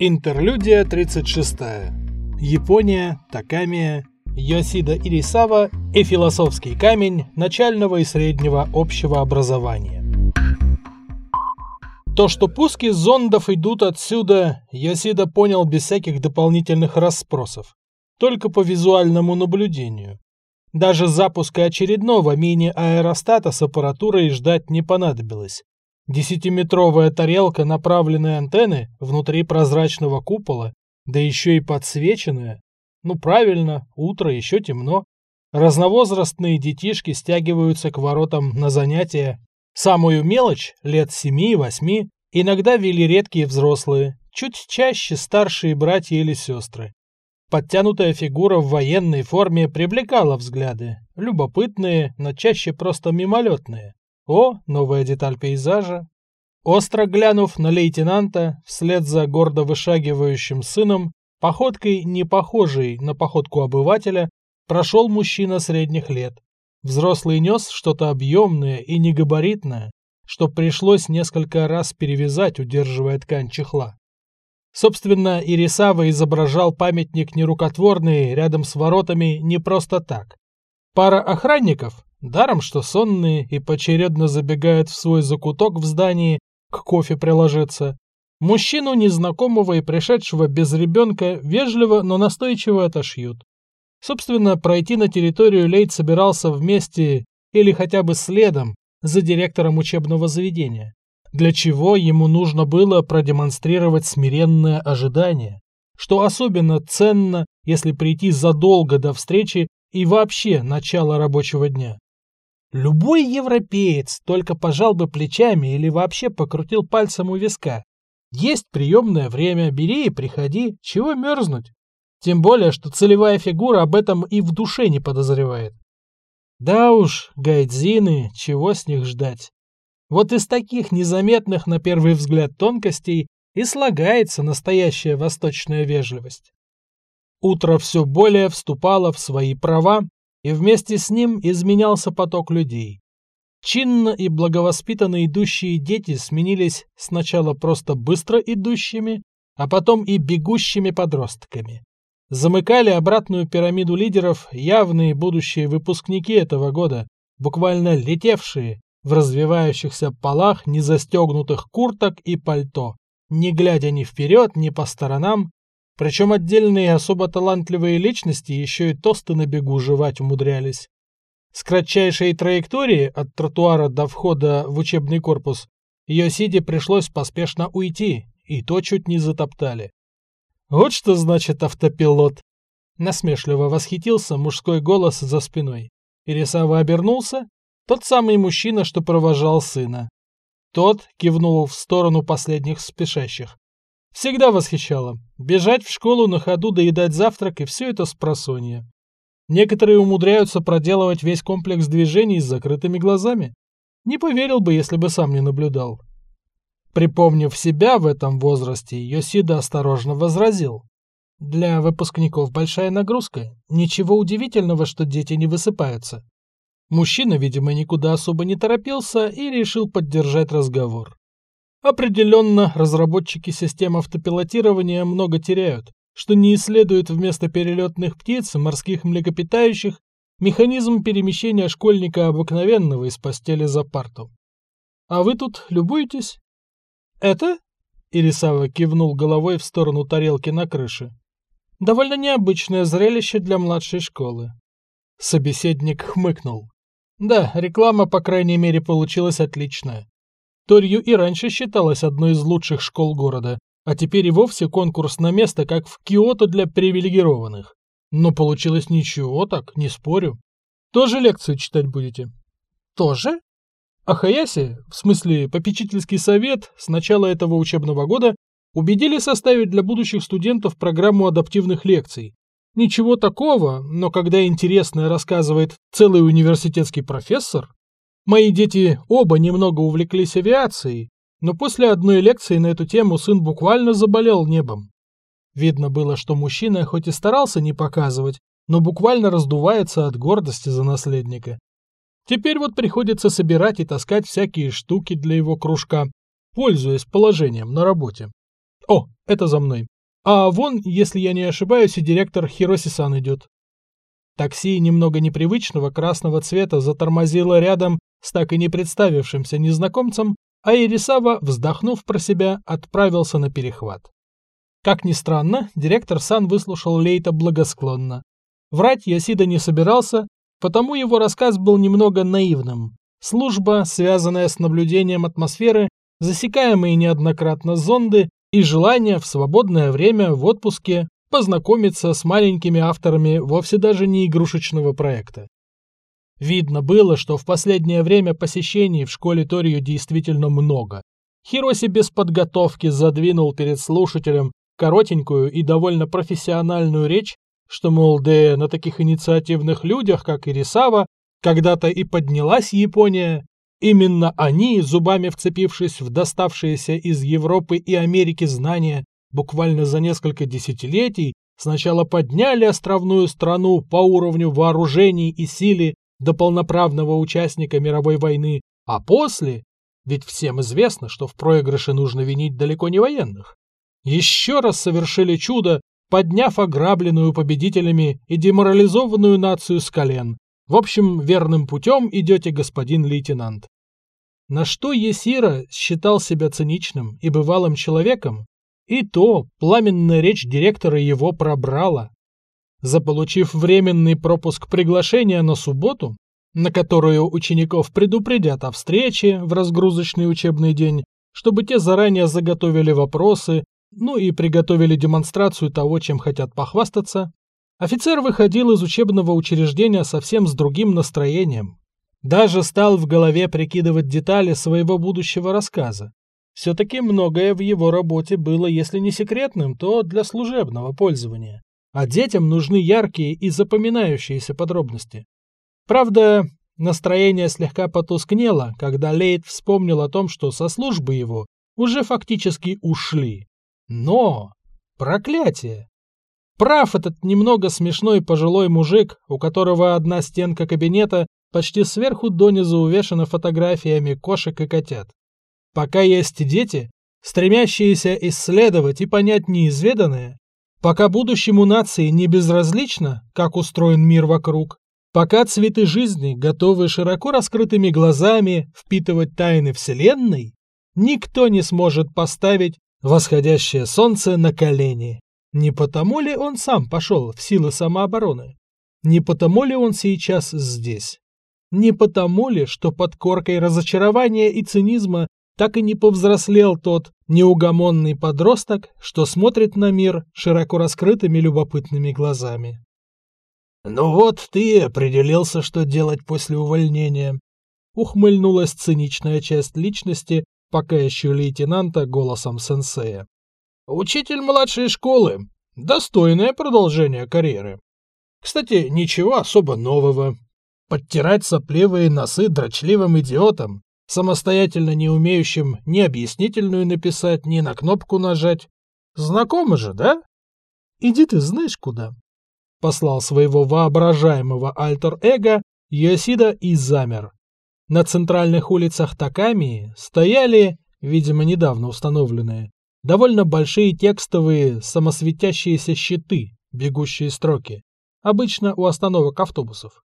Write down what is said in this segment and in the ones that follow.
Интерлюдия 36. Япония, Такамия, Йосида Ирисава и философский камень начального и среднего общего образования. То, что пуски зондов идут отсюда, Йосида понял без всяких дополнительных расспросов, только по визуальному наблюдению. Даже запуска очередного мини-аэростата с аппаратурой ждать не понадобилось. Десятиметровая тарелка направленной антенны внутри прозрачного купола, да еще и подсвеченная. Ну правильно, утро, еще темно. Разновозрастные детишки стягиваются к воротам на занятия. Самую мелочь, лет семи-восьми, иногда вели редкие взрослые, чуть чаще старшие братья или сестры. Подтянутая фигура в военной форме привлекала взгляды, любопытные, но чаще просто мимолетные. О, новая деталь пейзажа. Остро глянув на лейтенанта, вслед за гордо вышагивающим сыном, походкой не похожей на походку обывателя, прошел мужчина средних лет. Взрослый нес что-то объемное и негабаритное, что пришлось несколько раз перевязать, удерживая ткань чехла. Собственно, Ирисава изображал памятник нерукотворный рядом с воротами не просто так. Пара охранников, Даром, что сонные и поочередно забегают в свой закуток в здании к кофе приложиться. Мужчину незнакомого и пришедшего без ребенка вежливо, но настойчиво отошьют. Собственно, пройти на территорию Лейт собирался вместе или хотя бы следом за директором учебного заведения, для чего ему нужно было продемонстрировать смиренное ожидание, что особенно ценно, если прийти задолго до встречи и вообще начала рабочего дня. Любой европеец только пожал бы плечами или вообще покрутил пальцем у виска. Есть приемное время, бери и приходи, чего мерзнуть? Тем более, что целевая фигура об этом и в душе не подозревает. Да уж, гайдзины, чего с них ждать? Вот из таких незаметных на первый взгляд тонкостей и слагается настоящая восточная вежливость. Утро все более вступало в свои права, и вместе с ним изменялся поток людей. Чинно и благовоспитанно идущие дети сменились сначала просто быстро идущими, а потом и бегущими подростками. Замыкали обратную пирамиду лидеров явные будущие выпускники этого года, буквально летевшие в развивающихся полах незастегнутых курток и пальто, не глядя ни вперед, ни по сторонам, причем отдельные особо талантливые личности еще и тосты на бегу жевать умудрялись. С кратчайшей траектории от тротуара до входа в учебный корпус Йосиде пришлось поспешно уйти, и то чуть не затоптали. Вот что значит автопилот. Насмешливо восхитился мужской голос за спиной. Ирисава обернулся, тот самый мужчина, что провожал сына. Тот кивнул в сторону последних спешащих. Всегда восхищало. Бежать в школу на ходу, доедать завтрак и все это с просонья. Некоторые умудряются проделывать весь комплекс движений с закрытыми глазами. Не поверил бы, если бы сам не наблюдал. Припомнив себя в этом возрасте, Йосида осторожно возразил. Для выпускников большая нагрузка. Ничего удивительного, что дети не высыпаются. Мужчина, видимо, никуда особо не торопился и решил поддержать разговор. Определенно, разработчики систем автопилотирования много теряют, что не исследуют вместо перелетных птиц, морских млекопитающих, механизм перемещения школьника обыкновенного из постели за парту. А вы тут любуетесь? Это? Ирисава кивнул головой в сторону тарелки на крыше. Довольно необычное зрелище для младшей школы. Собеседник хмыкнул. Да, реклама, по крайней мере, получилась отличная. Торью и раньше считалась одной из лучших школ города, а теперь и вовсе конкурс на место, как в Киото для привилегированных. Но получилось ничего так, не спорю. Тоже лекцию читать будете? Тоже? А Хаяси, в смысле попечительский совет, с начала этого учебного года убедили составить для будущих студентов программу адаптивных лекций. Ничего такого, но когда интересное рассказывает целый университетский профессор, Мои дети оба немного увлеклись авиацией, но после одной лекции на эту тему сын буквально заболел небом. Видно было, что мужчина хоть и старался не показывать, но буквально раздувается от гордости за наследника. Теперь вот приходится собирать и таскать всякие штуки для его кружка, пользуясь положением на работе. О, это за мной. А вон, если я не ошибаюсь, и директор Хироси-сан идет. Такси немного непривычного красного цвета затормозило рядом с так и не представившимся незнакомцем, а Ирисава, вздохнув про себя, отправился на перехват. Как ни странно, директор Сан выслушал Лейта благосклонно. Врать Ясида не собирался, потому его рассказ был немного наивным. Служба, связанная с наблюдением атмосферы, засекаемые неоднократно зонды и желание в свободное время в отпуске познакомиться с маленькими авторами вовсе даже не игрушечного проекта. Видно было, что в последнее время посещений в школе Торию действительно много. Хироси без подготовки задвинул перед слушателем коротенькую и довольно профессиональную речь, что, мол, да на таких инициативных людях, как Ирисава, когда-то и поднялась Япония. Именно они, зубами вцепившись в доставшиеся из Европы и Америки знания, буквально за несколько десятилетий сначала подняли островную страну по уровню вооружений и силы до полноправного участника мировой войны, а после, ведь всем известно, что в проигрыше нужно винить далеко не военных, еще раз совершили чудо, подняв ограбленную победителями и деморализованную нацию с колен. В общем, верным путем идете, господин лейтенант. На что Есира считал себя циничным и бывалым человеком, и то пламенная речь директора его пробрала. Заполучив временный пропуск приглашения на субботу, на которую учеников предупредят о встрече в разгрузочный учебный день, чтобы те заранее заготовили вопросы ну и приготовили демонстрацию того, чем хотят похвастаться, офицер выходил из учебного учреждения совсем с другим настроением. Даже стал в голове прикидывать детали своего будущего рассказа. Все-таки многое в его работе было, если не секретным, то для служебного пользования. А детям нужны яркие и запоминающиеся подробности. Правда, настроение слегка потускнело, когда Лейт вспомнил о том, что со службы его уже фактически ушли. Но... Проклятие! Прав этот немного смешной пожилой мужик, у которого одна стенка кабинета почти сверху донизу увешана фотографиями кошек и котят. Пока есть дети, стремящиеся исследовать и понять неизведанное, пока будущему нации не безразлично, как устроен мир вокруг, пока цветы жизни готовы широко раскрытыми глазами впитывать тайны Вселенной, никто не сможет поставить восходящее солнце на колени. Не потому ли он сам пошел в силы самообороны? Не потому ли он сейчас здесь? Не потому ли, что под коркой разочарования и цинизма так и не повзрослел тот неугомонный подросток, что смотрит на мир широко раскрытыми любопытными глазами? «Ну вот ты и определился, что делать после увольнения», — ухмыльнулась циничная часть личности, пока еще лейтенанта голосом сенсея. «Учитель младшей школы. Достойное продолжение карьеры. Кстати, ничего особо нового. Подтирать сопливые носы дрочливым идиотам, самостоятельно не умеющим ни объяснительную написать, ни на кнопку нажать. Знакомо же, да? Иди ты знаешь куда. Послал своего воображаемого альтер-эго Йосида и замер, на центральных улицах Такамии стояли, видимо, недавно установленные, довольно большие текстовые самосветящиеся щиты, бегущие строки, обычно у остановок автобусов.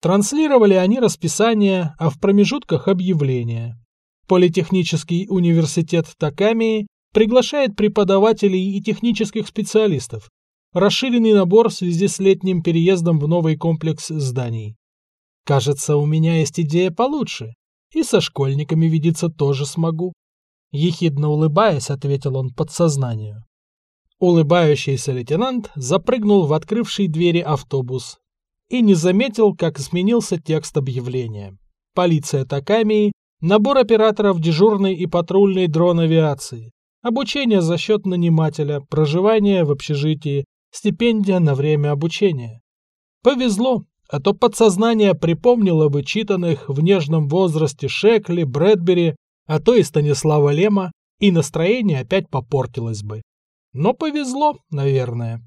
Транслировали они расписание, а в промежутках объявления. Политехнический университет Такамии приглашает преподавателей и технических специалистов. Расширенный набор в связи с летним переездом в новый комплекс зданий. Кажется, у меня есть идея получше. И со школьниками видеться тоже смогу. Ехидно улыбаясь, ответил он подсознанию. Улыбающийся лейтенант запрыгнул в открывший двери автобус и не заметил, как изменился текст объявления. Полиция Такамии, набор операторов дежурной и патрульной дрон-авиации, обучение за счет нанимателя, проживание в общежитии, стипендия на время обучения. Повезло, а то подсознание припомнило бы читанных в нежном возрасте Шекли, Брэдбери, а то и Станислава Лема, и настроение опять попортилось бы. Но повезло, наверное.